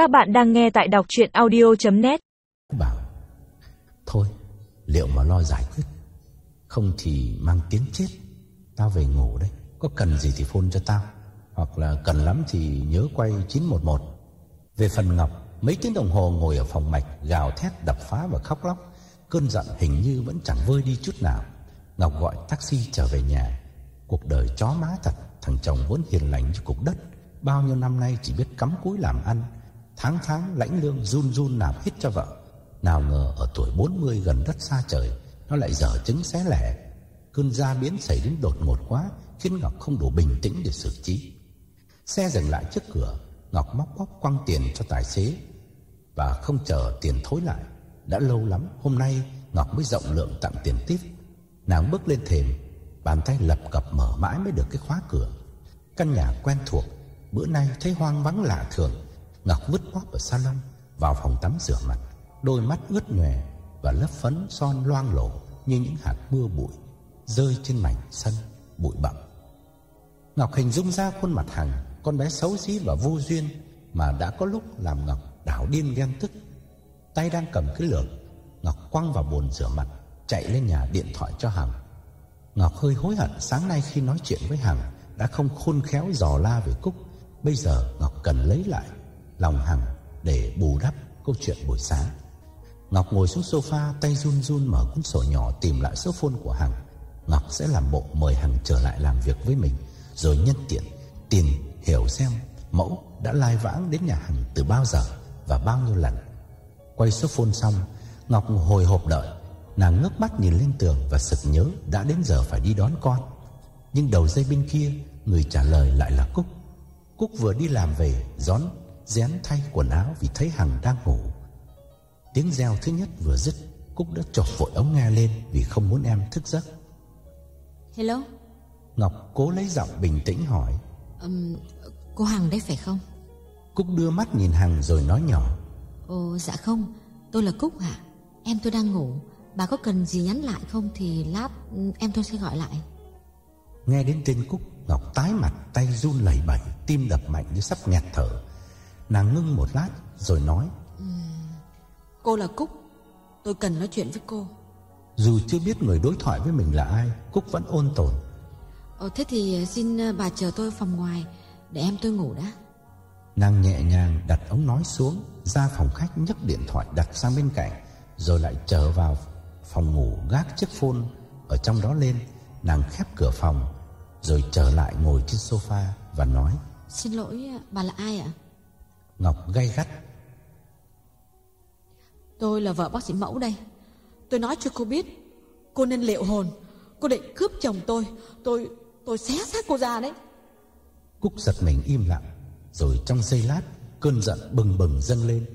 Các bạn đang nghe tại đọc chuyện audio.net Bảo, Thôi, liệu mà lo giải quyết. Không thì mang tiếng chết. Tao về ngủ đây Có cần gì thì phone cho tao. Hoặc là cần lắm thì nhớ quay 911 Về phần Ngọc, Mấy tiếng đồng hồ ngồi ở phòng mạch, Gào thét, đập phá và khóc lóc. Cơn giận hình như vẫn chẳng vơi đi chút nào. Ngọc gọi taxi trở về nhà. Cuộc đời chó má thật, Thằng chồng vốn hiền lành như cục đất. Bao nhiêu năm nay chỉ biết cắm cúi làm ăn Tháng tháng lãnh lương run run nạp hết cho vợ. Nào ngờ ở tuổi 40 gần đất xa trời, Nó lại dở trứng xé lẻ. Cơn gia biến xảy đến đột ngột quá, Khiến Ngọc không đủ bình tĩnh để xử trí. Xe dừng lại trước cửa, Ngọc móc bóp quăng tiền cho tài xế. Và không chờ tiền thối lại, Đã lâu lắm, Hôm nay Ngọc mới rộng lượng tặng tiền tiếp. Nàng bước lên thềm, Bàn tay lập cập mở mãi mới được cái khóa cửa. Căn nhà quen thuộc, Bữa nay thấy hoang vắng lạ thường. Ngọc vứt bóp ở salon, Vào phòng tắm rửa mặt, Đôi mắt ướt nhòe Và lớp phấn son loang lổ Như những hạt mưa bụi Rơi trên mảnh sân bụi bặm. Ngọc hình dung ra khuôn mặt Hằng, Con bé xấu xí và vô duyên Mà đã có lúc làm Ngọc đảo điên ghen tức. Tay đang cầm cái lược, Ngọc quăng vào bồn rửa mặt, Chạy lên nhà điện thoại cho Hằng. Ngọc hơi hối hận sáng nay khi nói chuyện với Hằng Đã không khôn khéo dò la về Cúc. Bây giờ Ngọc cần lấy lại lòng Hằng để bù đắp câu chuyện buổi sáng. Ngọc ngồi xuống sofa tay run run mở cuốn sổ nhỏ tìm lại số phone của Hằng. Ngọc sẽ làm bộ mời Hằng trở lại làm việc với mình rồi nhân tiện tìm hiểu xem mẫu đã lai vãng đến nhà Hằng từ bao giờ và bao nhiêu lần. Quay số phone xong, Ngọc hồi hộp đợi. Nàng ngước mắt nhìn lên tường và sực nhớ đã đến giờ phải đi đón con. Nhưng đầu dây bên kia, người trả lời lại là Cúc. Cúc vừa đi làm về, gión Dén thay quần áo vì thấy Hằng đang ngủ. Tiếng reo thứ nhất vừa dứt Cúc đã chọc vội ống nghe lên Vì không muốn em thức giấc. Hello? Ngọc cố lấy giọng bình tĩnh hỏi. Um, Cô Hằng đấy phải không? Cúc đưa mắt nhìn Hằng rồi nói nhỏ. Ồ dạ không. Tôi là Cúc ạ. Em tôi đang ngủ. Bà có cần gì nhắn lại không Thì lát em tôi sẽ gọi lại. Nghe đến tên Cúc Ngọc tái mặt tay run lẩy bẩy Tim đập mạnh như sắp nghẹt thở Nàng ngưng một lát rồi nói. Cô là Cúc. Tôi cần nói chuyện với cô. Dù chưa biết người đối thoại với mình là ai Cúc vẫn ôn tồn. Ồ thế thì xin bà chờ tôi phòng ngoài Để em tôi ngủ đã. Nàng nhẹ nhàng đặt ống nói xuống Ra phòng khách nhấc điện thoại đặt sang bên cạnh Rồi lại trở vào phòng ngủ gác chiếc phone Ở trong đó lên. Nàng khép cửa phòng Rồi trở lại ngồi trên sofa Và nói. Xin lỗi bà là ai ạ Ngọc gay gắt. Tôi là vợ bác sĩ Mẫu đây. Tôi nói cho cô biết Cô nên liệu hồn. Cô định cướp chồng tôi. Tôi tôi xé xác cô ra đấy. Cúc giật mình im lặng Rồi trong giây lát Cơn giận bừng bừng dâng lên.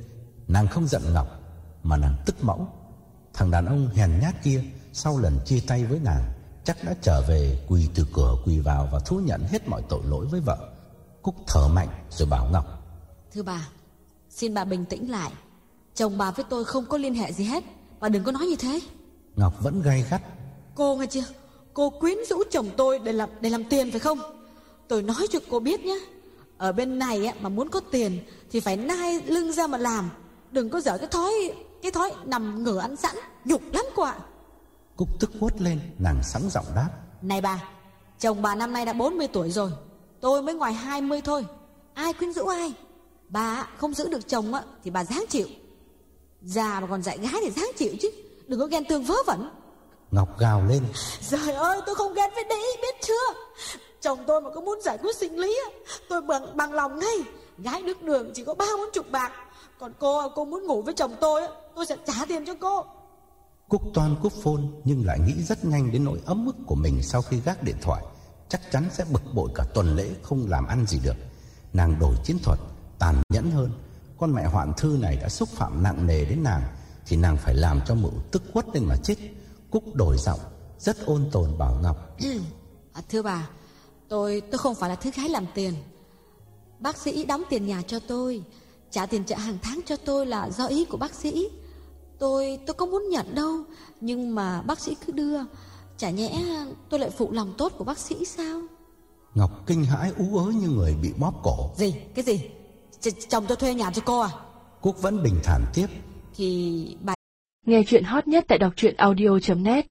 Nàng không giận Ngọc Mà nàng tức Mẫu. Thằng đàn ông hèn nhát kia Sau lần chia tay với nàng Chắc đã trở về quỳ từ cửa quỳ vào Và thú nhận hết mọi tội lỗi với vợ. Cúc thở mạnh rồi bảo Ngọc Thưa bà Xin bà bình tĩnh lại. Chồng bà với tôi không có liên hệ gì hết Bà đừng có nói như thế. Ngọc vẫn gay gắt. Cô nghe chưa? Cô quyến rũ chồng tôi để làm để làm tiền phải không? Tôi nói cho cô biết nhé Ở bên này á, mà muốn có tiền Thì phải nai lưng ra mà làm. Đừng có dở cái thói Cái thói nằm ngửa ăn sẵn Nhục lắm cô ạ. Cúc tức quốt lên Nàng sẵn giọng đáp. Này bà Chồng bà năm nay đã 40 tuổi rồi Tôi mới ngoài 20 thôi. Ai quyến rũ ai Bà không giữ được chồng á Thì bà dáng chịu. Già mà còn dạy gái thì dáng chịu chứ Đừng có ghen tương vớ vẩn. Ngọc gào lên. Trời ơi tôi không ghen với đĩ biết chưa? Chồng tôi mà có muốn giải quyết sinh lý á Tôi bằng, bằng lòng ngay. Gái nước đường chỉ có ba bốn chục bạc Còn cô cô muốn ngủ với chồng tôi á Tôi sẽ trả tiền cho cô. Cúc toan cúp phone Nhưng lại nghĩ rất nhanh đến nỗi ấm ức của mình Sau khi gác điện thoại. Chắc chắn sẽ bực bội cả tuần lễ Không làm ăn gì được. Nàng đổi chiến thuật tàn nhẫn hơn. Con mẹ hoạn thư này đã xúc phạm nặng nề đến nàng Thì nàng phải làm cho mụ tức quất lên mà chết. Cúc đổi giọng Rất ôn tồn bảo Ngọc. À, Thưa bà Tôi tôi không phải là thứ gái làm tiền. Bác sĩ đóng tiền nhà cho tôi Trả tiền trợ hàng tháng cho tôi là do ý của bác sĩ. Tôi tôi có muốn nhận đâu Nhưng mà bác sĩ cứ đưa. Chả nhẽ tôi lại phụ lòng tốt của bác sĩ sao? Ngọc kinh hãi ú ớ như người bị bóp cổ. Gì? Cái gì Ch- chồng tôi thuê nhà cho cô à? Cúc vẫn bình thản tiếp. Thì bà Nghe chuyện hot nhất tại đọc truyện audio.net